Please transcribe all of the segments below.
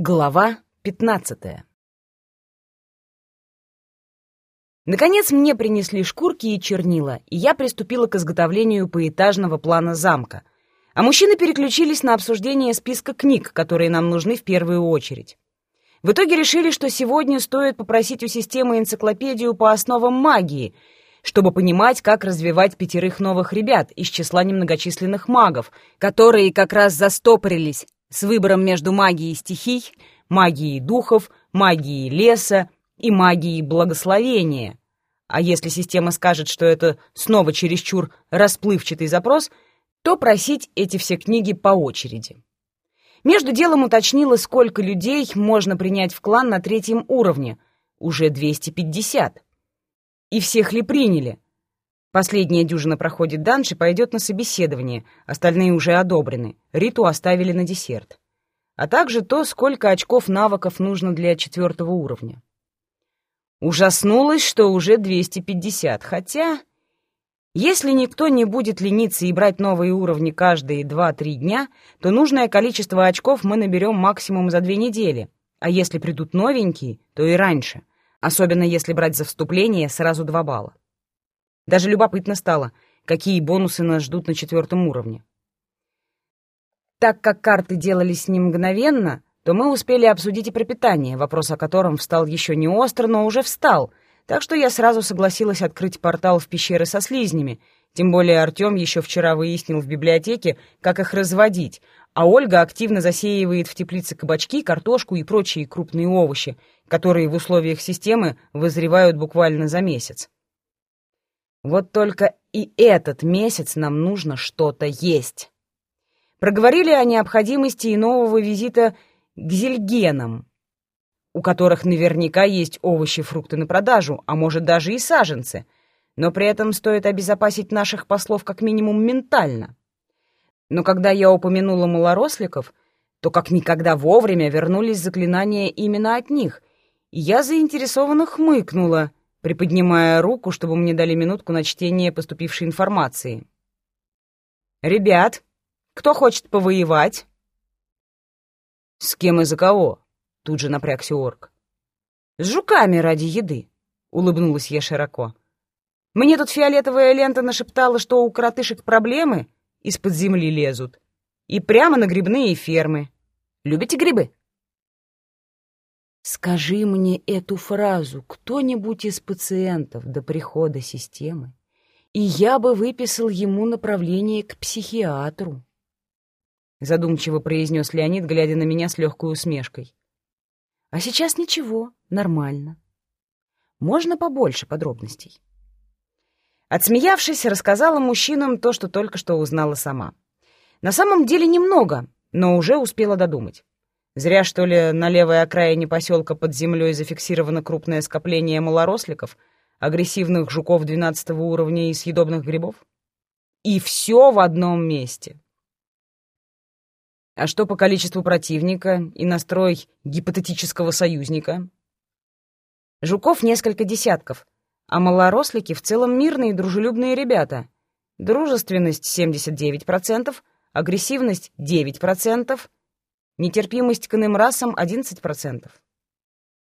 Глава пятнадцатая Наконец мне принесли шкурки и чернила, и я приступила к изготовлению поэтажного плана замка, а мужчины переключились на обсуждение списка книг, которые нам нужны в первую очередь. В итоге решили, что сегодня стоит попросить у системы энциклопедию по основам магии, чтобы понимать, как развивать пятерых новых ребят из числа немногочисленных магов, которые как раз застопорились с выбором между магией стихий, магией духов, магией леса и магией благословения. А если система скажет, что это снова чересчур расплывчатый запрос, то просить эти все книги по очереди. Между делом уточнила, сколько людей можно принять в клан на третьем уровне. Уже 250. И всех ли приняли? Последняя дюжина проходит данж и пойдет на собеседование, остальные уже одобрены. Риту оставили на десерт. А также то, сколько очков навыков нужно для четвертого уровня. Ужаснулась, что уже 250, хотя... Если никто не будет лениться и брать новые уровни каждые 2-3 дня, то нужное количество очков мы наберем максимум за две недели, а если придут новенькие, то и раньше, особенно если брать за вступление сразу 2 балла. Даже любопытно стало, какие бонусы нас ждут на четвертом уровне. Так как карты делались не мгновенно, то мы успели обсудить и пропитание, вопрос о котором встал еще не остро, но уже встал, так что я сразу согласилась открыть портал в пещеры со слизнями, тем более Артем еще вчера выяснил в библиотеке, как их разводить, а Ольга активно засеивает в теплице кабачки, картошку и прочие крупные овощи, которые в условиях системы вызревают буквально за месяц. Вот только и этот месяц нам нужно что-то есть. Проговорили о необходимости и нового визита к зельгенам, у которых наверняка есть овощи, фрукты на продажу, а может даже и саженцы, но при этом стоит обезопасить наших послов как минимум ментально. Но когда я упомянула малоросликов, то как никогда вовремя вернулись заклинания именно от них, и я заинтересованно хмыкнула — приподнимая руку, чтобы мне дали минутку на чтение поступившей информации. «Ребят, кто хочет повоевать?» «С кем и за кого?» — тут же напрягся орк. «С жуками ради еды», — улыбнулась я широко. «Мне тут фиолетовая лента нашептала, что у коротышек проблемы из-под земли лезут. И прямо на грибные фермы. Любите грибы?» Скажи мне эту фразу кто-нибудь из пациентов до прихода системы, и я бы выписал ему направление к психиатру. Задумчиво произнес Леонид, глядя на меня с легкой усмешкой. А сейчас ничего, нормально. Можно побольше подробностей. Отсмеявшись, рассказала мужчинам то, что только что узнала сама. На самом деле немного, но уже успела додумать. Зря, что ли, на левой окраине поселка под землей зафиксировано крупное скопление малоросликов, агрессивных жуков 12 уровня и съедобных грибов? И все в одном месте. А что по количеству противника и настрой гипотетического союзника? Жуков несколько десятков, а малорослики в целом мирные и дружелюбные ребята. Дружественность 79%, агрессивность 9%, Нетерпимость к иным расам — 11%.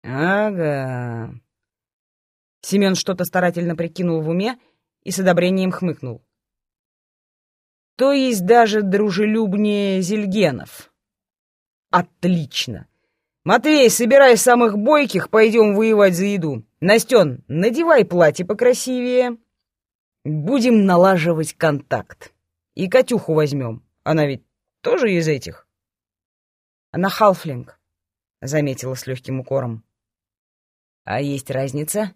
Ага. Семен что-то старательно прикинул в уме и с одобрением хмыкнул. То есть даже дружелюбнее Зельгенов. Отлично. Матвей, собирай самых бойких, пойдем воевать за еду. Настен, надевай платье покрасивее. Будем налаживать контакт. И Катюху возьмем. Она ведь тоже из этих. Она халфлинг, заметила с легким укором. А есть разница?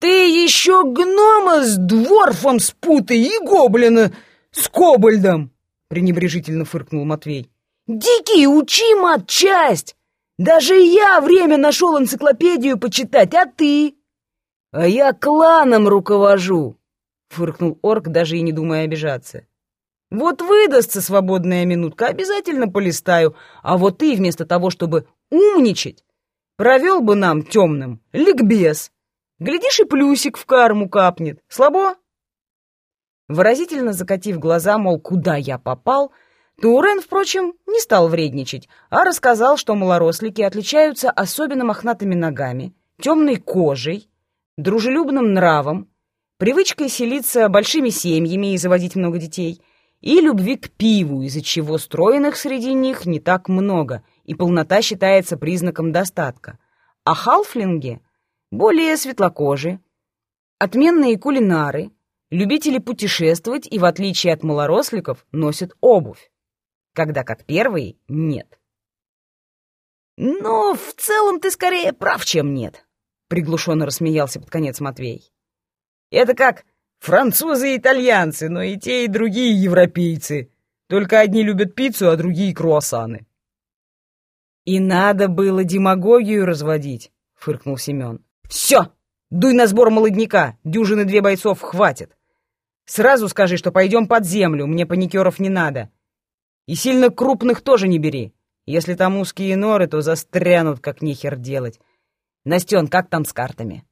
Ты еще гнома с дворфом спутай и гоблина с кобальдом, пренебрежительно фыркнул Матвей. Дикий, учи матчасть! Даже я время нашел энциклопедию почитать, а ты? А я кланом руковожу, фыркнул орк, даже и не думая обижаться. Вот выдастся свободная минутка, обязательно полистаю. А вот ты вместо того, чтобы умничать, провел бы нам темным ликбез. Глядишь, и плюсик в карму капнет. Слабо? Выразительно закатив глаза, мол, куда я попал, Турен, впрочем, не стал вредничать, а рассказал, что малорослики отличаются особенно мохнатыми ногами, темной кожей, дружелюбным нравом, привычкой селиться большими семьями и заводить много детей, и любви к пиву, из-за чего стройных среди них не так много, и полнота считается признаком достатка. А халфлинги более светлокожие, отменные кулинары, любители путешествовать и, в отличие от малоросликов, носят обувь, когда как первые нет. «Но в целом ты скорее прав, чем нет», — приглушенно рассмеялся под конец Матвей. «Это как французы и итальянцы, но и те, и другие европейцы. Только одни любят пиццу, а другие — круассаны». «И надо было демагогию разводить», — фыркнул Семен. «Все! Дуй на сбор молодняка, дюжины две бойцов хватит. Сразу скажи, что пойдем под землю, мне паникеров не надо. И сильно крупных тоже не бери. Если там узкие норы, то застрянут, как нехер делать. Настен, как там с картами?»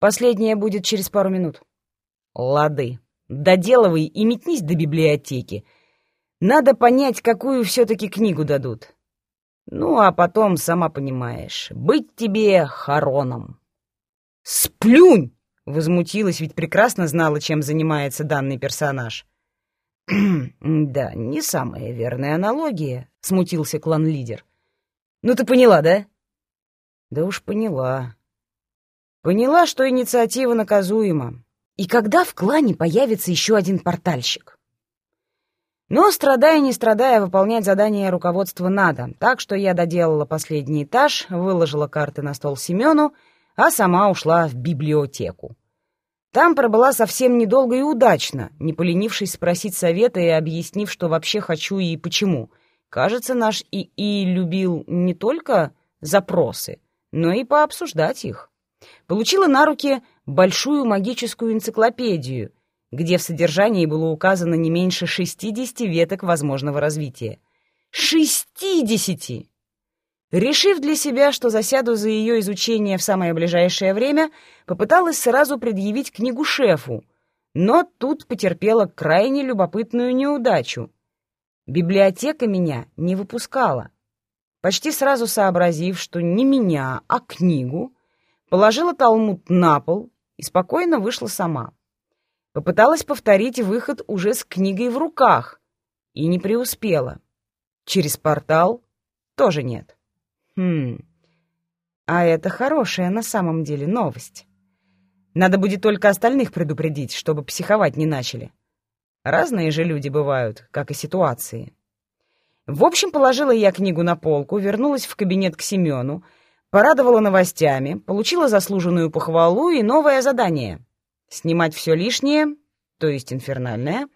«Последнее будет через пару минут». «Лады. Доделывай и метнись до библиотеки. Надо понять, какую все-таки книгу дадут. Ну, а потом, сама понимаешь, быть тебе хороном». «Сплюнь!» — возмутилась, ведь прекрасно знала, чем занимается данный персонаж. «Да, не самая верная аналогия», — смутился клан-лидер. «Ну ты поняла, да?» «Да уж поняла. Поняла, что инициатива наказуема. И когда в клане появится еще один портальщик?» Но, страдая не страдая, выполнять задание руководства надо, так что я доделала последний этаж, выложила карты на стол Семену, а сама ушла в библиотеку. Там пробыла совсем недолго и удачно, не поленившись спросить совета и объяснив, что вообще хочу и почему. Кажется, наш ИИ любил не только запросы, но и пообсуждать их. Получила на руки большую магическую энциклопедию, где в содержании было указано не меньше 60 веток возможного развития. Шестидесяти! Решив для себя, что засяду за ее изучение в самое ближайшее время, попыталась сразу предъявить книгу шефу, но тут потерпела крайне любопытную неудачу. Библиотека меня не выпускала. Почти сразу сообразив, что не меня, а книгу, положила талмуд на пол и спокойно вышла сама. Попыталась повторить выход уже с книгой в руках и не преуспела. Через портал тоже нет. Хм, а это хорошая на самом деле новость. Надо будет только остальных предупредить, чтобы психовать не начали. Разные же люди бывают, как и ситуации. В общем, положила я книгу на полку, вернулась в кабинет к Семену, порадовала новостями, получила заслуженную похвалу и новое задание — снимать все лишнее, то есть инфернальное,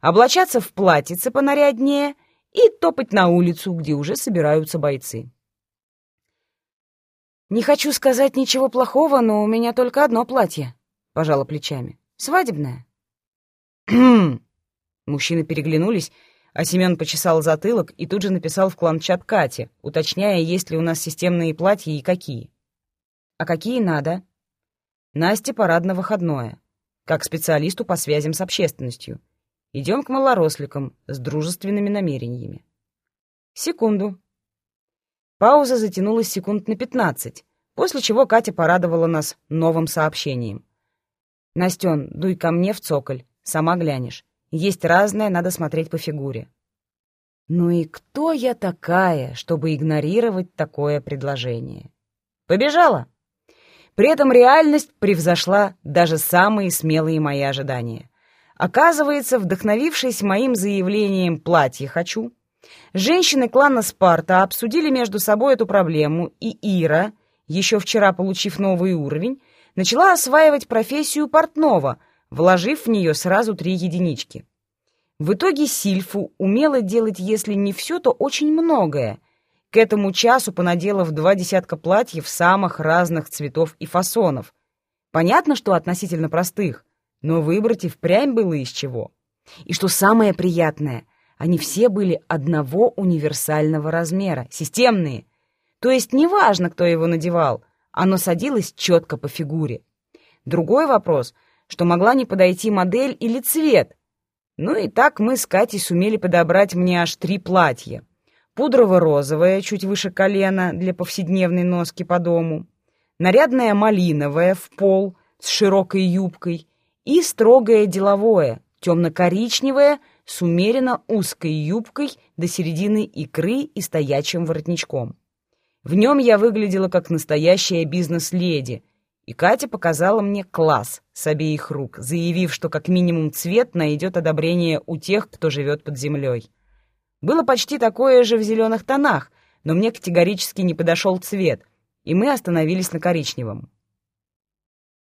облачаться в платьице понаряднее и топать на улицу, где уже собираются бойцы. «Не хочу сказать ничего плохого, но у меня только одно платье», — пожала плечами. «Свадебное». Мужчины переглянулись, а Семен почесал затылок и тут же написал в клан-чат Кате, уточняя, есть ли у нас системные платья и какие. «А какие надо?» Насте парадно-выходное, как специалисту по связям с общественностью. Идем к малоросликам с дружественными намерениями. Секунду. Пауза затянулась секунд на пятнадцать, после чего Катя порадовала нас новым сообщением. «Настен, дуй ко мне в цоколь, сама глянешь. Есть разное, надо смотреть по фигуре». Ну и кто я такая, чтобы игнорировать такое предложение? Побежала. При этом реальность превзошла даже самые смелые мои ожидания. Оказывается, вдохновившись моим заявлением «платье хочу», Женщины клана Спарта обсудили между собой эту проблему, и Ира, еще вчера получив новый уровень, начала осваивать профессию портного, вложив в нее сразу три единички. В итоге Сильфу умела делать, если не все, то очень многое. К этому часу понаделав два десятка платьев самых разных цветов и фасонов. Понятно, что относительно простых, но выбрать и впрямь было из чего. И что самое приятное, они все были одного универсального размера, системные. То есть неважно, кто его надевал, оно садилось четко по фигуре. Другой вопрос, что могла не подойти модель или цвет. Ну и так мы с Катей сумели подобрать мне аж три платья. Пудрово-розовое, чуть выше колена, для повседневной носки по дому. Нарядное малиновое, в пол, с широкой юбкой. И строгое деловое, темно-коричневое, с умеренно узкой юбкой до середины икры и стоячим воротничком. В нем я выглядела как настоящая бизнес-леди, и Катя показала мне класс с обеих рук, заявив, что как минимум цвет найдет одобрение у тех, кто живет под землей. Было почти такое же в зеленых тонах, но мне категорически не подошел цвет, и мы остановились на коричневом.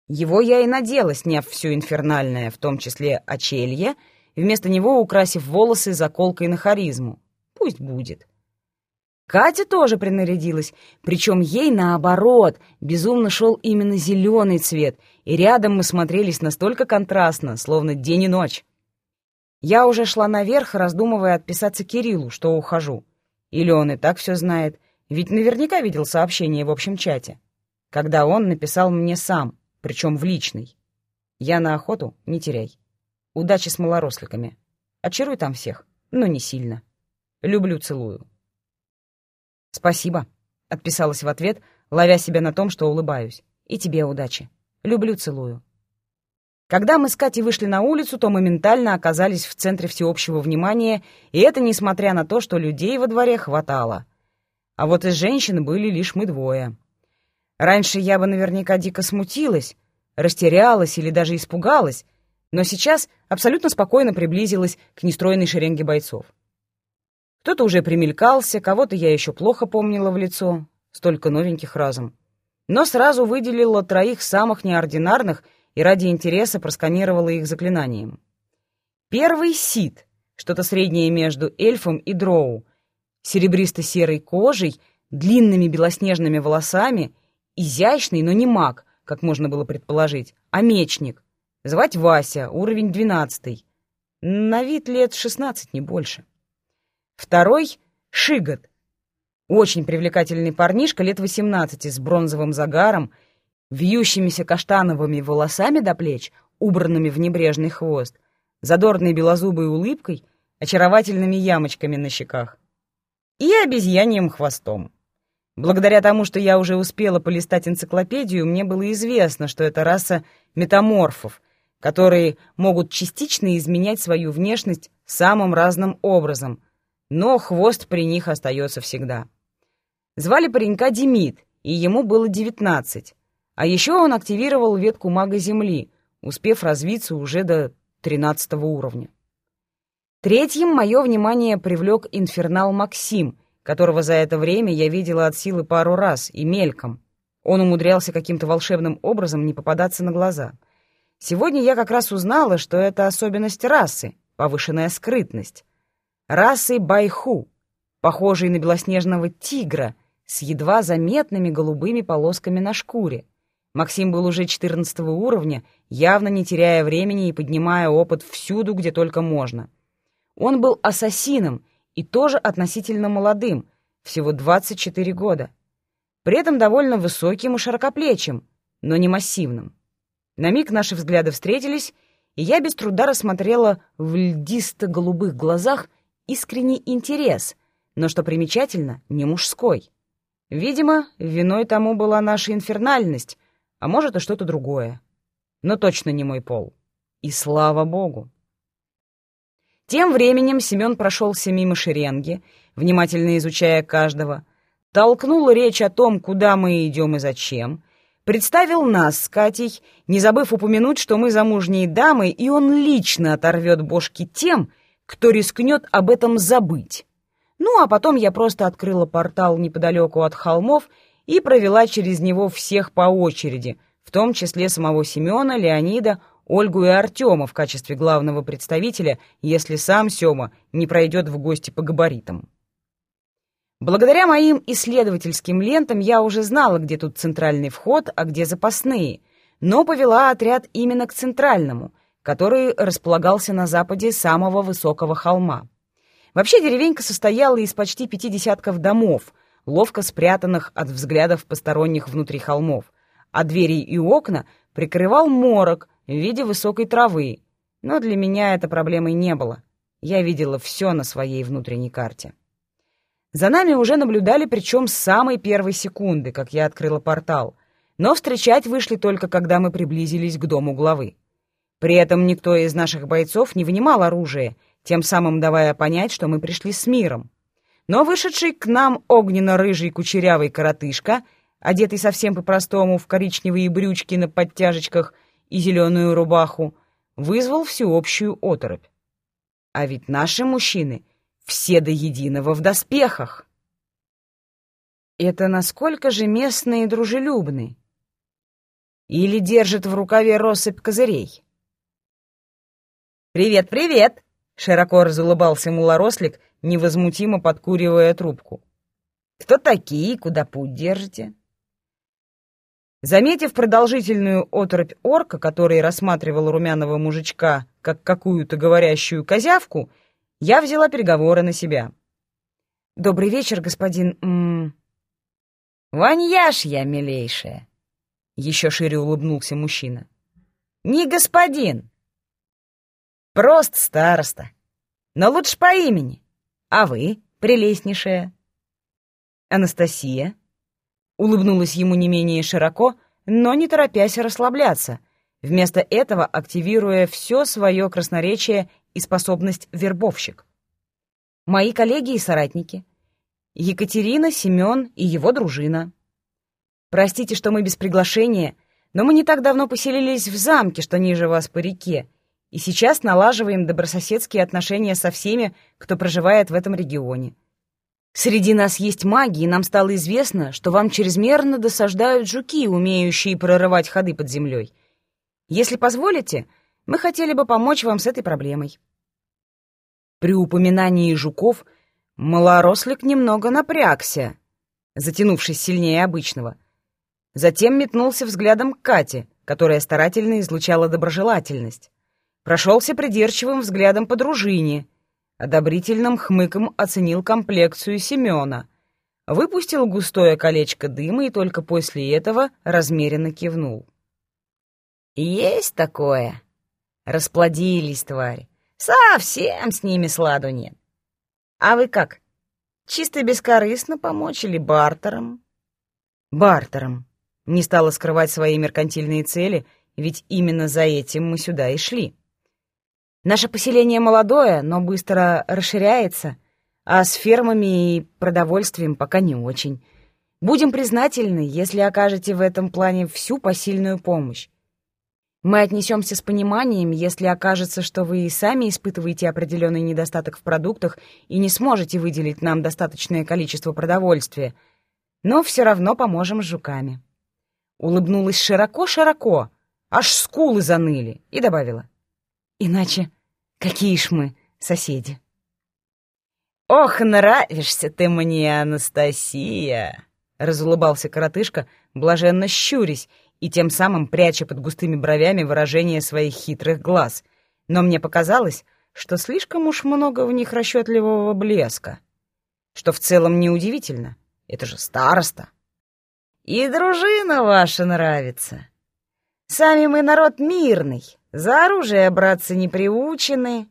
Его я и надела, сняв все инфернальное, в том числе очелье, вместо него украсив волосы заколкой на харизму. Пусть будет. Катя тоже принарядилась, причем ей, наоборот, безумно шел именно зеленый цвет, и рядом мы смотрелись настолько контрастно, словно день и ночь. Я уже шла наверх, раздумывая отписаться Кириллу, что ухожу. Или он и так все знает, ведь наверняка видел сообщение в общем чате, когда он написал мне сам, причем в личный. Я на охоту, не теряй. Удачи с малоросликами. Очаруй там всех, но не сильно. Люблю, целую. «Спасибо», — отписалась в ответ, ловя себя на том, что улыбаюсь. «И тебе удачи. Люблю, целую». Когда мы с Катей вышли на улицу, то моментально оказались в центре всеобщего внимания, и это несмотря на то, что людей во дворе хватало. А вот из женщин были лишь мы двое. Раньше я бы наверняка дико смутилась, растерялась или даже испугалась, но сейчас абсолютно спокойно приблизилась к нестроенной шеренге бойцов. Кто-то уже примелькался, кого-то я еще плохо помнила в лицо, столько новеньких разом. Но сразу выделила троих самых неординарных и ради интереса просканировала их заклинанием. Первый — Сид, что-то среднее между эльфом и дроу, серебристо-серой кожей, длинными белоснежными волосами, изящный, но не маг, как можно было предположить, а мечник. Звать Вася, уровень двенадцатый. На вид лет шестнадцать, не больше. Второй — Шигат. Очень привлекательный парнишка лет 18 с бронзовым загаром, вьющимися каштановыми волосами до плеч, убранными в небрежный хвост, задорной белозубой улыбкой, очаровательными ямочками на щеках и обезьяньем хвостом. Благодаря тому, что я уже успела полистать энциклопедию, мне было известно, что это раса метаморфов, которые могут частично изменять свою внешность самым разным образом — но хвост при них остается всегда. Звали паренька Демид, и ему было девятнадцать. А еще он активировал ветку мага Земли, успев развиться уже до тринадцатого уровня. Третьим мое внимание привлек инфернал Максим, которого за это время я видела от силы пару раз и мельком. Он умудрялся каким-то волшебным образом не попадаться на глаза. Сегодня я как раз узнала, что это особенность расы — повышенная скрытность расы байху, похожей на белоснежного тигра с едва заметными голубыми полосками на шкуре. Максим был уже 14 уровня, явно не теряя времени и поднимая опыт всюду, где только можно. Он был ассасином и тоже относительно молодым, всего 24 года. При этом довольно высоким и широкоплечим, но не массивным. На миг наши взгляды встретились, и я без труда рассмотрела в льдисто-голубых глазах искренний интерес, но, что примечательно, не мужской. Видимо, виной тому была наша инфернальность, а может и что-то другое. Но точно не мой пол. И слава богу. Тем временем Семен прошелся мимо шеренги, внимательно изучая каждого, толкнул речь о том, куда мы идем и зачем, представил нас с Катей, не забыв упомянуть, что мы замужние дамы, и он лично оторвет бошки тем, кто рискнет об этом забыть. Ну, а потом я просто открыла портал неподалеку от холмов и провела через него всех по очереди, в том числе самого Семена, Леонида, Ольгу и Артема в качестве главного представителя, если сам Сема не пройдет в гости по габаритам. Благодаря моим исследовательским лентам я уже знала, где тут центральный вход, а где запасные, но повела отряд именно к центральному — который располагался на западе самого высокого холма. Вообще деревенька состояла из почти пяти десятков домов, ловко спрятанных от взглядов посторонних внутри холмов, а двери и окна прикрывал морок в виде высокой травы. Но для меня это проблемой не было. Я видела все на своей внутренней карте. За нами уже наблюдали, причем с самой первой секунды, как я открыла портал. Но встречать вышли только, когда мы приблизились к дому главы. При этом никто из наших бойцов не вынимал оружие, тем самым давая понять, что мы пришли с миром. Но вышедший к нам огненно-рыжий кучерявый коротышка, одетый совсем по-простому в коричневые брючки на подтяжечках и зеленую рубаху, вызвал всеобщую оторопь. А ведь наши мужчины все до единого в доспехах. Это насколько же местные дружелюбны? Или держат в рукаве россыпь козырей? «Привет, привет!» — широко разулыбался мулорослик, невозмутимо подкуривая трубку. «Кто такие, куда путь держите?» Заметив продолжительную оторопь орка, который рассматривал румяного мужичка как какую-то говорящую козявку, я взяла переговоры на себя. «Добрый вечер, господин...» «Ваньяш я, милейшая!» Еще шире улыбнулся мужчина. «Не господин, Просто староста. Но лучше по имени. А вы, прелестнейшая?» «Анастасия?» Улыбнулась ему не менее широко, но не торопясь расслабляться, вместо этого активируя все свое красноречие и способность вербовщик. «Мои коллеги и соратники. Екатерина, Семен и его дружина. Простите, что мы без приглашения, но мы не так давно поселились в замке, что ниже вас по реке, и сейчас налаживаем добрососедские отношения со всеми, кто проживает в этом регионе. Среди нас есть маги, и нам стало известно, что вам чрезмерно досаждают жуки, умеющие прорывать ходы под землей. Если позволите, мы хотели бы помочь вам с этой проблемой». При упоминании жуков малорослик немного напрягся, затянувшись сильнее обычного. Затем метнулся взглядом к Кате, которая старательно излучала доброжелательность прошелся придирчивым взглядом по дружине, одобрительным хмыком оценил комплекцию Семена, выпустил густое колечко дыма и только после этого размеренно кивнул. «Есть такое. Расплодились твари. Совсем с ними сладу нет. А вы как, чисто бескорыстно помочь или бартером?» «Бартером», — не стала скрывать свои меркантильные цели, ведь именно за этим мы сюда и шли. Наше поселение молодое, но быстро расширяется, а с фермами и продовольствием пока не очень. Будем признательны, если окажете в этом плане всю посильную помощь. Мы отнесемся с пониманием, если окажется, что вы и сами испытываете определенный недостаток в продуктах и не сможете выделить нам достаточное количество продовольствия, но все равно поможем с жуками. Улыбнулась широко-широко, аж скулы заныли, и добавила. Иначе какие ж мы соседи? «Ох, нравишься ты мне, Анастасия!» — разулыбался коротышка, блаженно щурясь и тем самым пряча под густыми бровями выражение своих хитрых глаз. Но мне показалось, что слишком уж много в них расчетливого блеска. Что в целом неудивительно. Это же староста. «И дружина ваша нравится. Сами мы народ мирный, за оружие браться не приучены,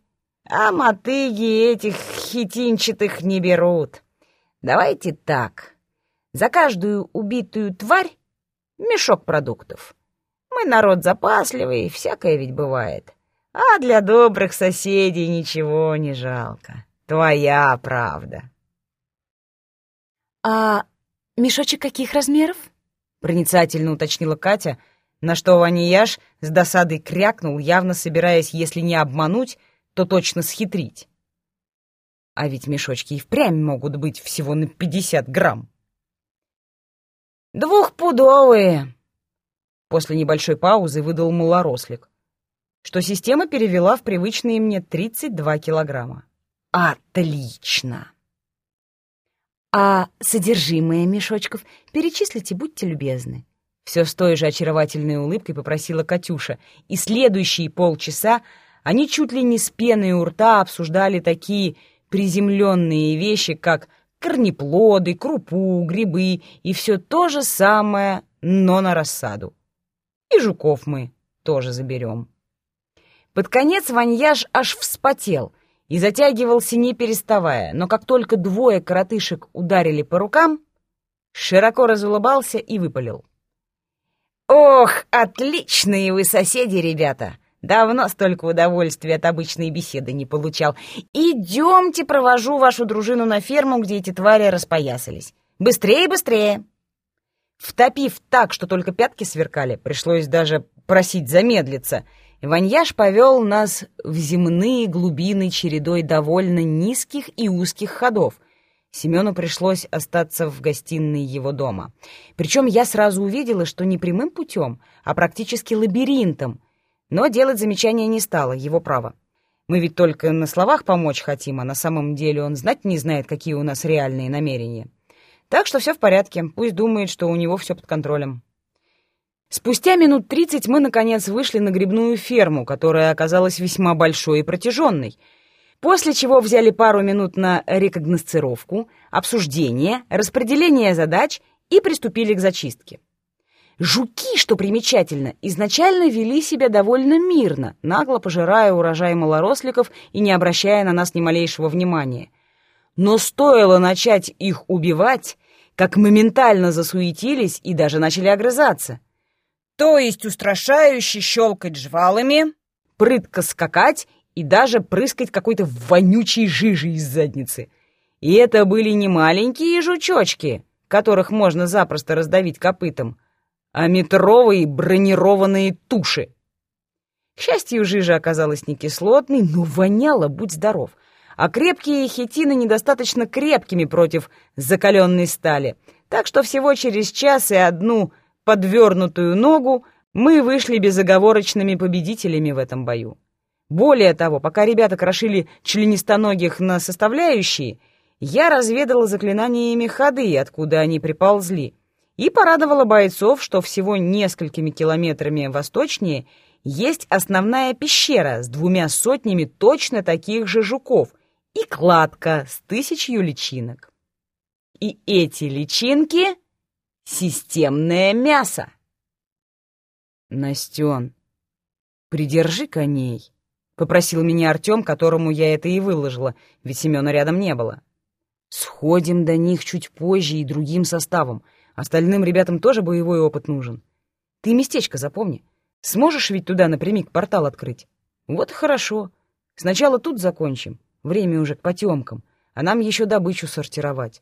а мотыги этих хитинчатых не берут. Давайте так. За каждую убитую тварь мешок продуктов. Мы народ запасливый, всякое ведь бывает. А для добрых соседей ничего не жалко. Твоя правда. «А мешочек каких размеров?» — проницательно уточнила Катя — на что Ванияш с досадой крякнул, явно собираясь, если не обмануть, то точно схитрить. А ведь мешочки и впрямь могут быть всего на пятьдесят грамм. «Двухпудовые!» После небольшой паузы выдал малорослик, что система перевела в привычные мне 32 килограмма. «Отлично!» «А содержимое мешочков перечислите, будьте любезны», все с той же очаровательной улыбкой попросила Катюша, и следующие полчаса они чуть ли не с пеной у рта обсуждали такие приземленные вещи, как корнеплоды, крупу, грибы и все то же самое, но на рассаду. И жуков мы тоже заберем. Под конец Ваньяж аж вспотел и затягивался не переставая, но как только двое коротышек ударили по рукам, широко разулыбался и выпалил. «Ох, отличные вы соседи, ребята! Давно столько удовольствия от обычной беседы не получал. Идемте, провожу вашу дружину на ферму, где эти твари распоясались. Быстрее, быстрее!» Втопив так, что только пятки сверкали, пришлось даже просить замедлиться — Ваньяш повел нас в земные глубины чередой довольно низких и узких ходов. Семену пришлось остаться в гостиной его дома. Причем я сразу увидела, что не прямым путем, а практически лабиринтом. Но делать замечания не стало, его право. Мы ведь только на словах помочь хотим, а на самом деле он знать не знает, какие у нас реальные намерения. Так что все в порядке, пусть думает, что у него все под контролем. Спустя минут тридцать мы, наконец, вышли на грибную ферму, которая оказалась весьма большой и протяженной, после чего взяли пару минут на рекогносцировку, обсуждение, распределение задач и приступили к зачистке. Жуки, что примечательно, изначально вели себя довольно мирно, нагло пожирая урожай малоросликов и не обращая на нас ни малейшего внимания. Но стоило начать их убивать, как моментально засуетились и даже начали огрызаться — то есть устрашающе щелкать жвалами, прытко скакать и даже прыскать какой-то вонючей жижей из задницы. И это были не маленькие жучочки, которых можно запросто раздавить копытом, а метровые бронированные туши. К счастью, жижа оказалась не кислотной, но воняла, будь здоров. А крепкие хитины недостаточно крепкими против закаленной стали, так что всего через час и одну подвернутую ногу, мы вышли безоговорочными победителями в этом бою. Более того, пока ребята крошили членистоногих на составляющие, я разведала заклинаниями ходы, откуда они приползли, и порадовала бойцов, что всего несколькими километрами восточнее есть основная пещера с двумя сотнями точно таких же жуков и кладка с тысячью личинок. И эти личинки Системное мясо. Настен, придержи коней, — попросил меня Артем, которому я это и выложила, ведь Семена рядом не было. Сходим до них чуть позже и другим составом. Остальным ребятам тоже боевой опыт нужен. Ты местечко запомни. Сможешь ведь туда напрямик портал открыть? Вот и хорошо. Сначала тут закончим. Время уже к потемкам. А нам еще добычу сортировать.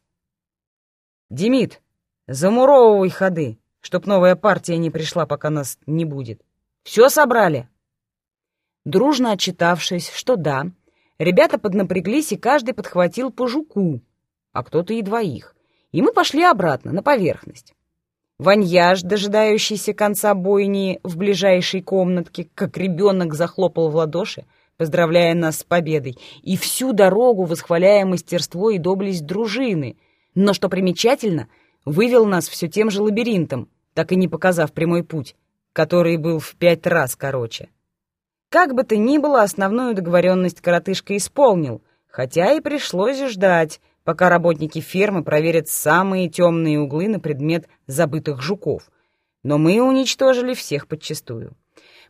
Демид, Замуровывай ходы, чтоб новая партия не пришла, пока нас не будет. Все собрали?» Дружно отчитавшись, что да, ребята поднапряглись, и каждый подхватил по жуку, а кто-то и двоих. И мы пошли обратно, на поверхность. Ваньяж, дожидающийся конца бойни в ближайшей комнатке, как ребенок захлопал в ладоши, поздравляя нас с победой, и всю дорогу восхваляя мастерство и доблесть дружины. Но, что примечательно — вывел нас все тем же лабиринтом, так и не показав прямой путь, который был в пять раз короче. Как бы то ни было, основную договоренность коротышка исполнил, хотя и пришлось ждать, пока работники фермы проверят самые темные углы на предмет забытых жуков. Но мы уничтожили всех подчистую.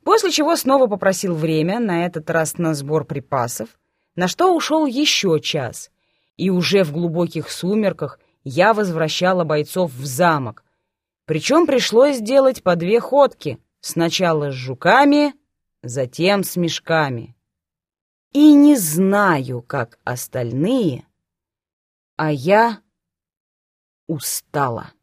После чего снова попросил время, на этот раз на сбор припасов, на что ушел еще час. И уже в глубоких сумерках я возвращала бойцов в замок. Причем пришлось сделать по две ходки. Сначала с жуками, затем с мешками. И не знаю, как остальные, а я устала.